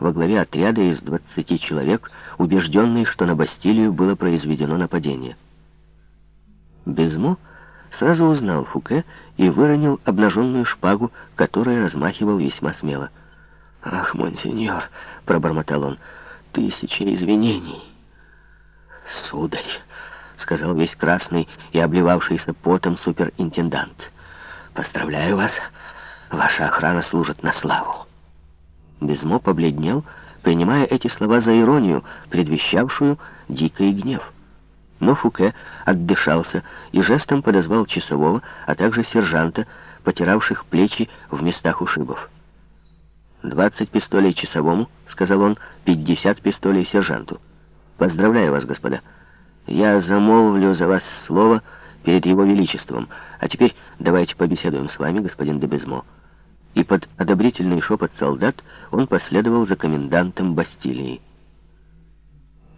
во главе отряда из 20 человек, убежденный, что на Бастилию было произведено нападение. Безмо сразу узнал Фуке и выронил обнаженную шпагу, которой размахивал весьма смело. «Ах, монсеньор!» — пробормотал он. «Тысяча извинений!» «Сударь!» — сказал весь красный и обливавшийся потом суперинтендант. «Поздравляю вас! Ваша охрана служит на славу!» Безмо побледнел, принимая эти слова за иронию, предвещавшую дикий гнев. Но Фуке отдышался и жестом подозвал часового, а также сержанта, потиравших плечи в местах ушибов. «Двадцать пистолей часовому», — сказал он, — «пятьдесят пистолей сержанту. Поздравляю вас, господа. Я замолвлю за вас слово перед его величеством. А теперь давайте побеседуем с вами, господин Дебезмо». И под одобрительный шепот солдат он последовал за комендантом Бастилии.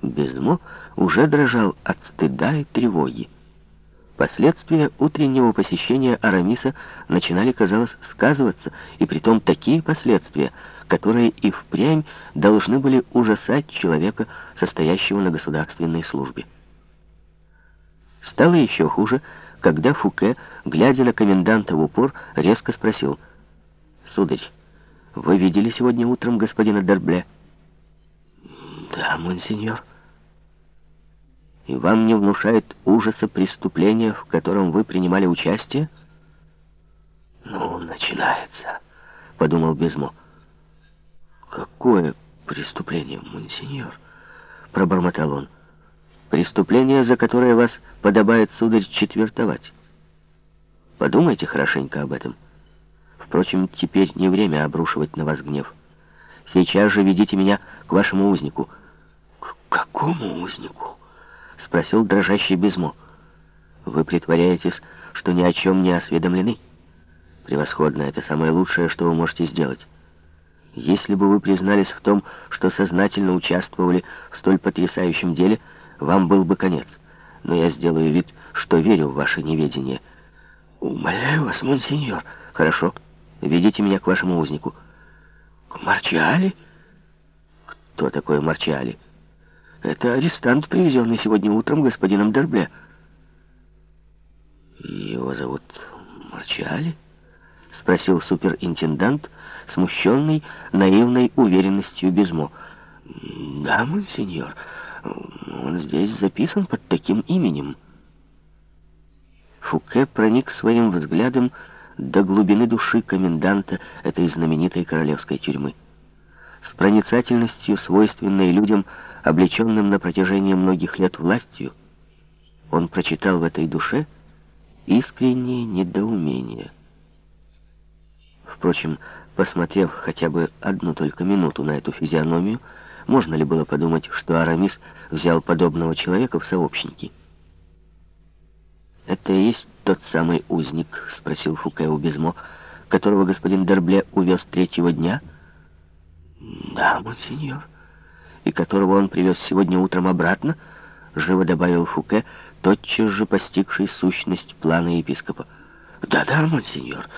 Безмо уже дрожал от стыда и тревоги. Последствия утреннего посещения Арамиса начинали, казалось, сказываться, и притом такие последствия, которые и впрямь должны были ужасать человека, состоящего на государственной службе. Стало еще хуже, когда Фуке, глядя на коменданта в упор, резко спросил, «Сударь, вы видели сегодня утром господина Дербле?» «Да, монсеньор» и вам не внушает ужаса преступления, в котором вы принимали участие? Ну, начинается, подумал Безмо. Какое преступление, монсеньор? Пробормотал он. Преступление, за которое вас подобает, сударь, четвертовать. Подумайте хорошенько об этом. Впрочем, теперь не время обрушивать на вас гнев. Сейчас же ведите меня к вашему узнику. К какому узнику? — спросил дрожащий Безмо. «Вы притворяетесь, что ни о чем не осведомлены? Превосходно, это самое лучшее, что вы можете сделать. Если бы вы признались в том, что сознательно участвовали в столь потрясающем деле, вам был бы конец. Но я сделаю вид, что верю в ваше неведение». «Умоляю вас, монсеньор». «Хорошо. Ведите меня к вашему узнику». «К Марчиали?» «Кто такой Марчиали?» Это арестант, привезенный сегодня утром господином Дербле. Его зовут Марчали? Спросил суперинтендант, смущенный наивной уверенностью Безмо. Да, монсеньор, он здесь записан под таким именем. Фуке проник своим взглядом до глубины души коменданта этой знаменитой королевской тюрьмы. С проницательностью, свойственной людям, облеченным на протяжении многих лет властью, он прочитал в этой душе искреннее недоумение. Впрочем, посмотрев хотя бы одну только минуту на эту физиономию, можно ли было подумать, что Арамис взял подобного человека в сообщники? «Это и есть тот самый узник?» — спросил Фуке у Безмо, которого господин Дербле увез третьего дня. «Да, монсеньор» и которого он привез сегодня утром обратно, живо добавил Фуке, тотчас же постигший сущность плана епископа. «Да-да, монсеньор,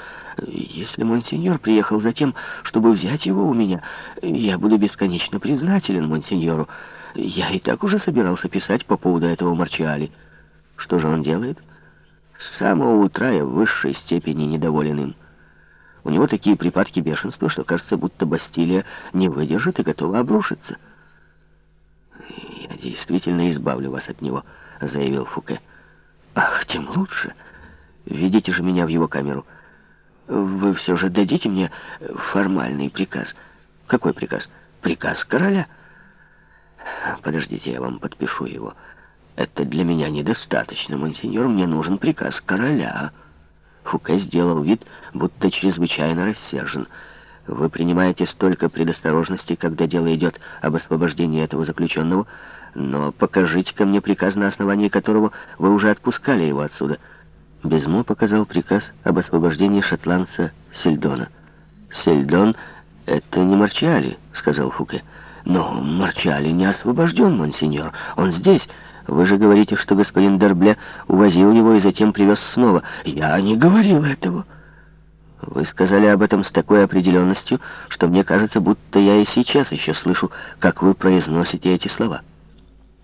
если монсеньор приехал за тем, чтобы взять его у меня, я буду бесконечно признателен монсеньору. Я и так уже собирался писать по поводу этого Марчиали. Что же он делает? С самого утра я в высшей степени недоволен им. У него такие припадки бешенства, что кажется, будто Бастилия не выдержит и готова обрушиться». «Я действительно избавлю вас от него», — заявил Фуке. «Ах, тем лучше. Ведите же меня в его камеру. Вы все же дадите мне формальный приказ». «Какой приказ?» «Приказ короля». «Подождите, я вам подпишу его. Это для меня недостаточно, монсеньор. Мне нужен приказ короля». Фуке сделал вид, будто чрезвычайно рассержен. Вы принимаете столько предосторожностей, когда дело идет об освобождении этого заключенного, но покажите-ка мне приказ, на основании которого вы уже отпускали его отсюда. Безмо показал приказ об освобождении шотландца Сельдона. «Сельдон — это не Марчали», — сказал Фуке. «Но Марчали не освобожден, монсеньор. Он здесь. Вы же говорите, что господин Дербле увозил его и затем привез снова. Я не говорил этого». Вы сказали об этом с такой определенностью, что мне кажется, будто я и сейчас еще слышу, как вы произносите эти слова.